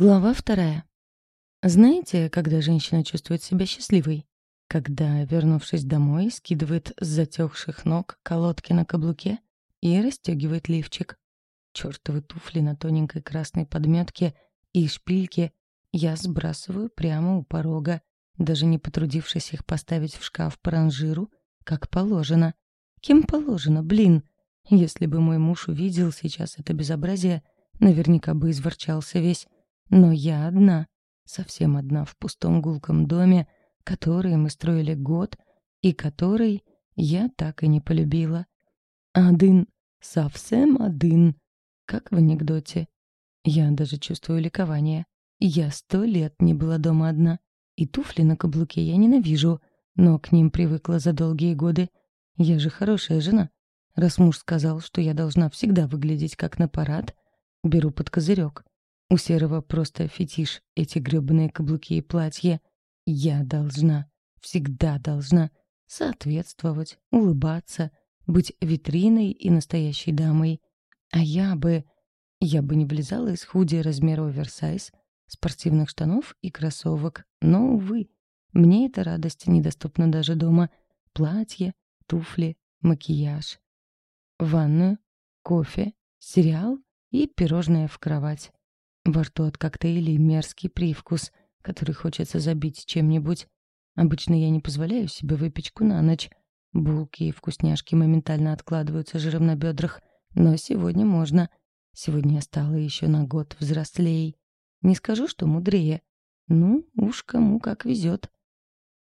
Глава вторая. Знаете, когда женщина чувствует себя счастливой? Когда, вернувшись домой, скидывает с затекших ног колодки на каблуке и расстёгивает лифчик. Чёртовы туфли на тоненькой красной подметке и шпильки я сбрасываю прямо у порога, даже не потрудившись их поставить в шкаф по ранжиру, как положено. Кем положено, блин? Если бы мой муж увидел сейчас это безобразие, наверняка бы изворчался весь. Но я одна, совсем одна в пустом гулком доме, который мы строили год и который я так и не полюбила. Один, совсем один, как в анекдоте. Я даже чувствую ликование. Я сто лет не была дома одна. И туфли на каблуке я ненавижу, но к ним привыкла за долгие годы. Я же хорошая жена. Раз муж сказал, что я должна всегда выглядеть как на парад, беру под козырек. У Серого просто фетиш эти гребаные каблуки и платья. Я должна, всегда должна соответствовать, улыбаться, быть витриной и настоящей дамой. А я бы... Я бы не влезала из худи размера оверсайз, спортивных штанов и кроссовок. Но, увы, мне эта радость недоступна даже дома. Платье, туфли, макияж. Ванную, кофе, сериал и пирожное в кровать. Во рту от коктейлей мерзкий привкус, который хочется забить чем-нибудь. Обычно я не позволяю себе выпечку на ночь. Булки и вкусняшки моментально откладываются жиром на бедрах. Но сегодня можно. Сегодня я стала еще на год взрослей. Не скажу, что мудрее. Ну, уж кому как везет.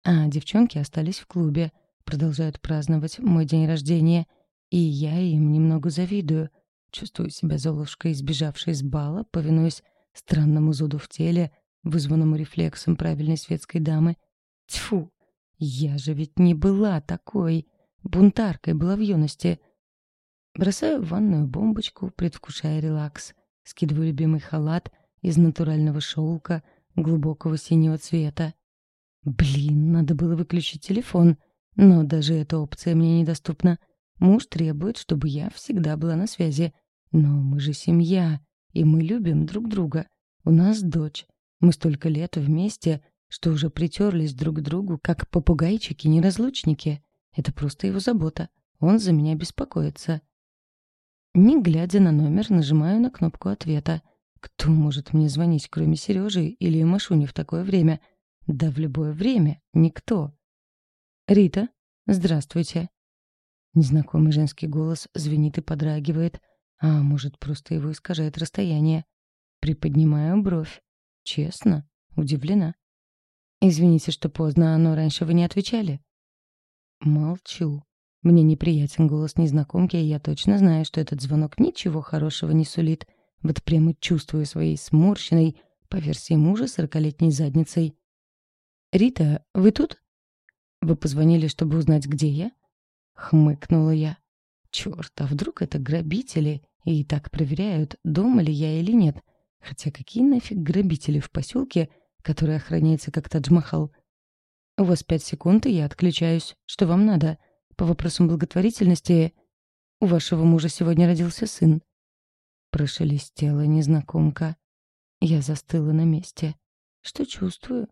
А девчонки остались в клубе. Продолжают праздновать мой день рождения. И я им немного завидую — Чувствую себя золушкой, сбежавшей с бала, повинуясь странному зуду в теле, вызванному рефлексом правильной светской дамы. Тьфу! Я же ведь не была такой! Бунтаркой была в юности. Бросаю в ванную бомбочку, предвкушая релакс. Скидываю любимый халат из натурального шелка глубокого синего цвета. Блин, надо было выключить телефон. Но даже эта опция мне недоступна. Муж требует, чтобы я всегда была на связи. Но мы же семья, и мы любим друг друга. У нас дочь. Мы столько лет вместе, что уже притерлись друг к другу, как попугайчики-неразлучники. Это просто его забота. Он за меня беспокоится. Не глядя на номер, нажимаю на кнопку ответа. Кто может мне звонить, кроме Сережи или Машуни в такое время? Да в любое время. Никто. «Рита, здравствуйте». Незнакомый женский голос звенит и подрагивает — а может, просто его искажает расстояние. Приподнимаю бровь. Честно, удивлена. Извините, что поздно, но раньше вы не отвечали. Молчу. Мне неприятен голос незнакомки, и я точно знаю, что этот звонок ничего хорошего не сулит. Вот прямо чувствую своей сморщенной, по версии мужа, сорокалетней задницей. «Рита, вы тут?» «Вы позвонили, чтобы узнать, где я?» — хмыкнула я. Черт, а вдруг это грабители и так проверяют, дома ли я или нет? Хотя какие нафиг грабители в поселке, который охраняется как Тадж-Махал? У вас пять секунд, и я отключаюсь. Что вам надо? По вопросам благотворительности у вашего мужа сегодня родился сын. Прошелестела незнакомка. Я застыла на месте. Что чувствую?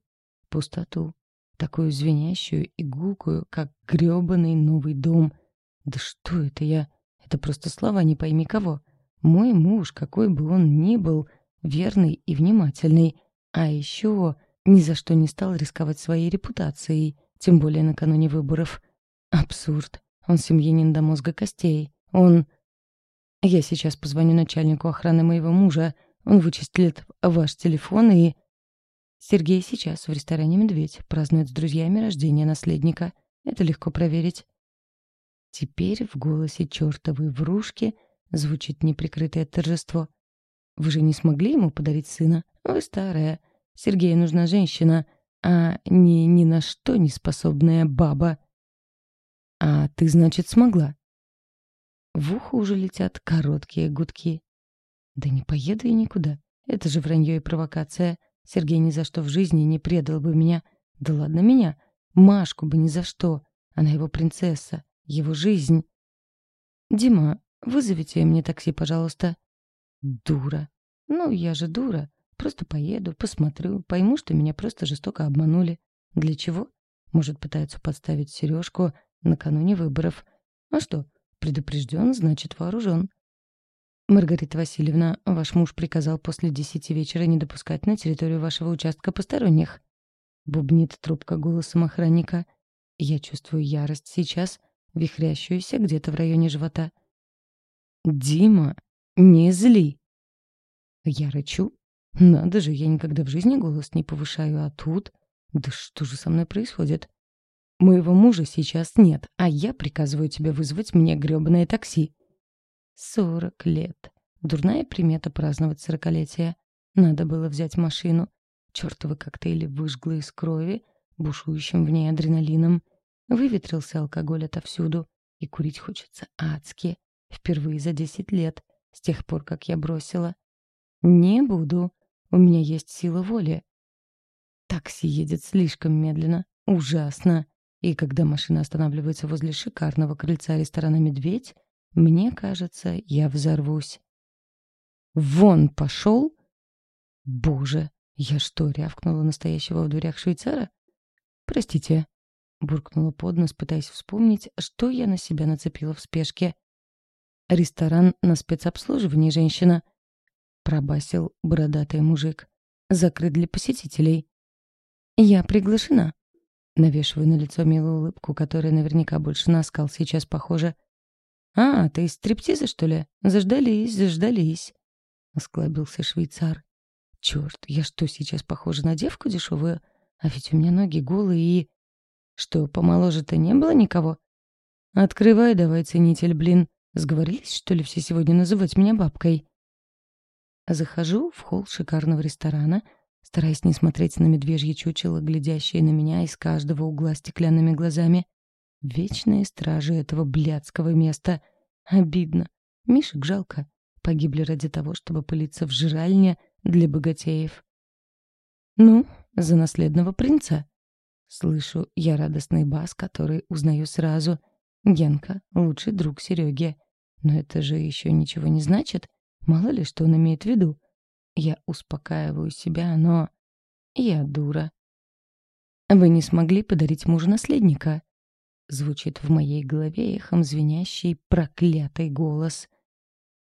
Пустоту. Такую звенящую и гулкую, как грёбаный новый дом — да что это я? Это просто слова не пойми кого. Мой муж, какой бы он ни был, верный и внимательный. А еще ни за что не стал рисковать своей репутацией, тем более накануне выборов. Абсурд. Он семьянин до мозга костей. Он... Я сейчас позвоню начальнику охраны моего мужа. Он вычислит ваш телефон и... Сергей сейчас в ресторане «Медведь» празднует с друзьями рождение наследника. Это легко проверить. Теперь в голосе чертовой вружки звучит неприкрытое торжество. «Вы же не смогли ему подарить сына? Вы старая. Сергею нужна женщина, а не ни на что не способная баба». «А ты, значит, смогла?» В ухо уже летят короткие гудки. «Да не поеду я никуда. Это же вранье и провокация. Сергей ни за что в жизни не предал бы меня. Да ладно меня. Машку бы ни за что. Она его принцесса его жизнь. «Дима, вызовите мне такси, пожалуйста». «Дура. Ну, я же дура. Просто поеду, посмотрю, пойму, что меня просто жестоко обманули. Для чего? Может, пытаются подставить сережку накануне выборов. А что, предупрежден, значит вооружен». «Маргарита Васильевна, ваш муж приказал после десяти вечера не допускать на территорию вашего участка посторонних». Бубнит трубка голосом охранника. «Я чувствую ярость сейчас» вихрящуюся где-то в районе живота. «Дима, не зли!» Я рычу. Надо же, я никогда в жизни голос не повышаю, а тут... Да что же со мной происходит? Моего мужа сейчас нет, а я приказываю тебе вызвать мне грёбаное такси. Сорок лет. Дурная примета праздновать сорокалетие. Надо было взять машину. Чёртовы коктейли выжгло из крови, бушующим в ней адреналином. Выветрился алкоголь отовсюду, и курить хочется адски. Впервые за десять лет, с тех пор, как я бросила. Не буду. У меня есть сила воли. Такси едет слишком медленно. Ужасно. И когда машина останавливается возле шикарного крыльца ресторана «Медведь», мне кажется, я взорвусь. «Вон пошел!» «Боже, я что, рявкнула настоящего в дверях швейцара?» «Простите», буркнула под нос, пытаясь вспомнить, что я на себя нацепила в спешке. «Ресторан на спецобслуживании, женщина», — пробасил бородатый мужик. «Закрыт для посетителей». «Я приглашена», — навешиваю на лицо милую улыбку, которая наверняка больше на оскал сейчас похожа. «А, ты из стриптиза, что ли? Заждались, заждались», — осклабился швейцар. «Черт, я что, сейчас похожа на девку дешевую? А ведь у меня ноги голые и...» Что, помоложе-то не было никого? Открывай давай, ценитель, блин. Сговорились, что ли, все сегодня называть меня бабкой? Захожу в холл шикарного ресторана, стараясь не смотреть на медвежье чучело, глядящее на меня из каждого угла стеклянными глазами. Вечные стражи этого блядского места. Обидно. Мишек жалко. Погибли ради того, чтобы пылиться в жральне для богатеев. Ну, за наследного принца. Слышу я радостный бас, который узнаю сразу. Генка — лучший друг Сереги. Но это же еще ничего не значит. Мало ли, что он имеет в виду. Я успокаиваю себя, но... Я дура. «Вы не смогли подарить мужу наследника?» Звучит в моей голове эхом звенящий проклятый голос.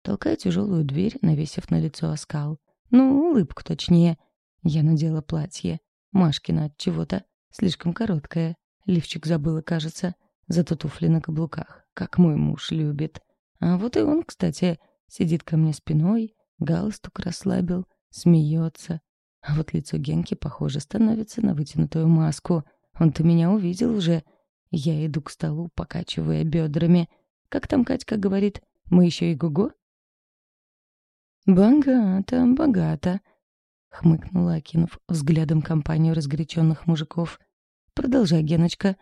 Толкаю тяжелую дверь, навесив на лицо оскал. Ну, улыбку точнее. Я надела платье. Машкина от чего-то. Слишком короткая. Лифчик забыла, кажется. Зато туфли на каблуках, как мой муж любит. А вот и он, кстати, сидит ко мне спиной, галстук расслабил, смеется. А вот лицо Генки, похоже, становится на вытянутую маску. Он-то меня увидел уже. Я иду к столу, покачивая бедрами. Как там Катька говорит, мы еще и гуго? -го? «Богато, богато. Хмыкнула, окинув взглядом компанию разгоряченных мужиков. «Продолжай, Геночка.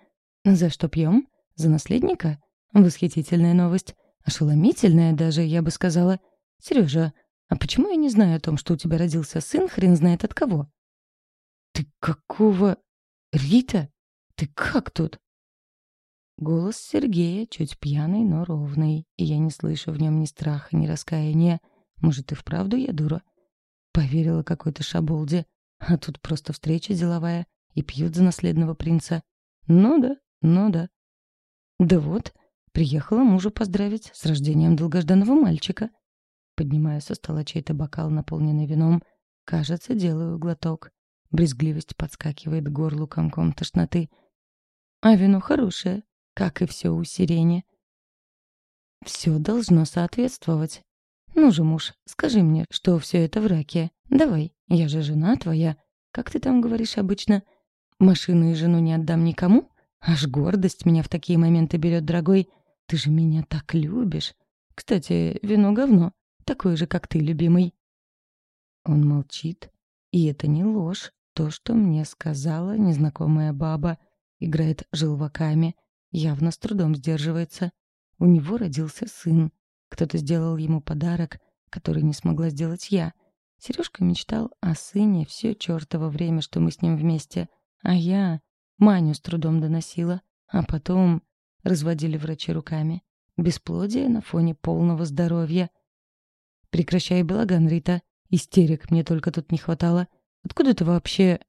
За что пьем? За наследника? Восхитительная новость. Ошеломительная даже, я бы сказала. Сережа, а почему я не знаю о том, что у тебя родился сын, хрен знает от кого?» «Ты какого... Рита? Ты как тут?» Голос Сергея чуть пьяный, но ровный, и я не слышу в нем ни страха, ни раскаяния. Может, и вправду я дура? Поверила какой-то шаболде. А тут просто встреча деловая. И пьют за наследного принца. Ну да, ну да. Да вот, приехала мужа поздравить с рождением долгожданного мальчика. Поднимаю со стола чей-то бокал, наполненный вином. Кажется, делаю глоток. Брезгливость подскакивает горлу комком тошноты. А вино хорошее, как и все у сирени. Все должно соответствовать. «Ну же, муж, скажи мне, что все это враки. Давай, я же жена твоя. Как ты там говоришь обычно? Машину и жену не отдам никому? Аж гордость меня в такие моменты берет, дорогой. Ты же меня так любишь. Кстати, вино говно, такое же, как ты, любимый». Он молчит, и это не ложь. То, что мне сказала незнакомая баба, играет желваками, явно с трудом сдерживается. У него родился сын, кто-то сделал ему подарок, который не смогла сделать я. Сережка мечтал о сыне все чертово время, что мы с ним вместе. А я Маню с трудом доносила, а потом разводили врачи руками. Бесплодие на фоне полного здоровья. «Прекращай балаган, Рита. Истерик мне только тут не хватало. Откуда ты вообще...»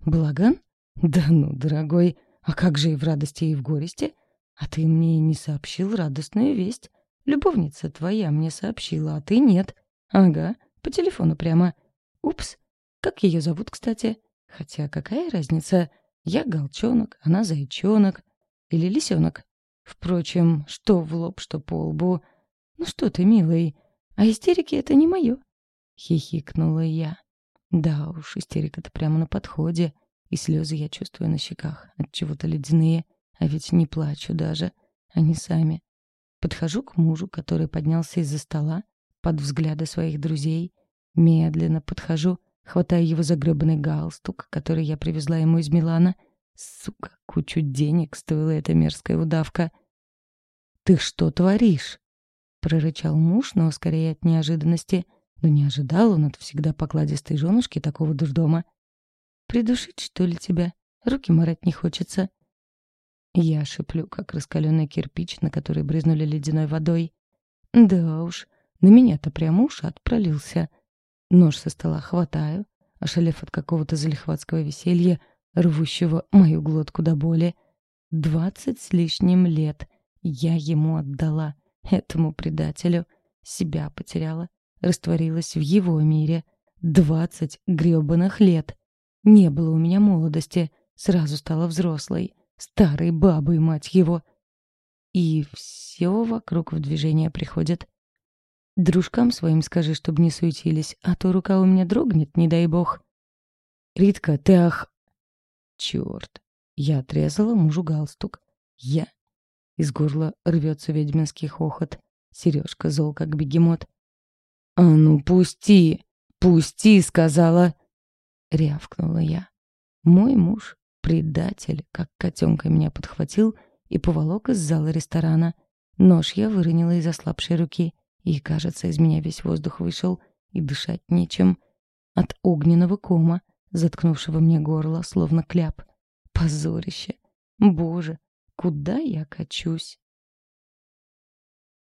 «Балаган? Да ну, дорогой, а как же и в радости, и в горести? А ты мне не сообщил радостную весть. Любовница твоя мне сообщила, а ты нет. Ага, по телефону прямо. Упс. Как ее зовут, кстати? Хотя какая разница? Я галчонок, она зайчонок. Или лисенок. Впрочем, что в лоб, что по лбу. Ну что ты, милый, а истерики — это не мое. Хихикнула я. Да уж, истерика-то прямо на подходе. И слезы я чувствую на щеках, от чего то ледяные. А ведь не плачу даже. Они сами. Подхожу к мужу, который поднялся из-за стола, под взгляды своих друзей. Медленно подхожу, хватая его загребанный галстук, который я привезла ему из Милана. Сука, кучу денег стоила эта мерзкая удавка. «Ты что творишь?» — прорычал муж, но скорее от неожиданности. Но не ожидал он от всегда покладистой женушки такого дурдома. «Придушить, что ли, тебя? Руки марать не хочется». Я шиплю, как раскаленный кирпич, на который брызнули ледяной водой. Да уж, на меня-то прямо ушат пролился. Нож со стола хватаю, ошалев от какого-то залихватского веселья, рвущего мою глотку до боли. Двадцать с лишним лет я ему отдала, этому предателю. Себя потеряла, растворилась в его мире. Двадцать грёбаных лет. Не было у меня молодости, сразу стала взрослой. Старой бабой, мать его. И все вокруг в движение приходит. Дружкам своим скажи, чтобы не суетились, а то рука у меня дрогнет, не дай бог. Ритка, ты ах... Черт. Я отрезала мужу галстук. Я? Из горла рвется ведьминский хохот. Сережка зол, как бегемот. «А ну, пусти! Пусти!» — сказала. Рявкнула я. Мой муж Предатель, как котенка меня подхватил и поволок из зала ресторана. Нож я выронила из ослабшей руки, и, кажется, из меня весь воздух вышел, и дышать нечем. От огненного кома, заткнувшего мне горло, словно кляп. Позорище! Боже, куда я качусь?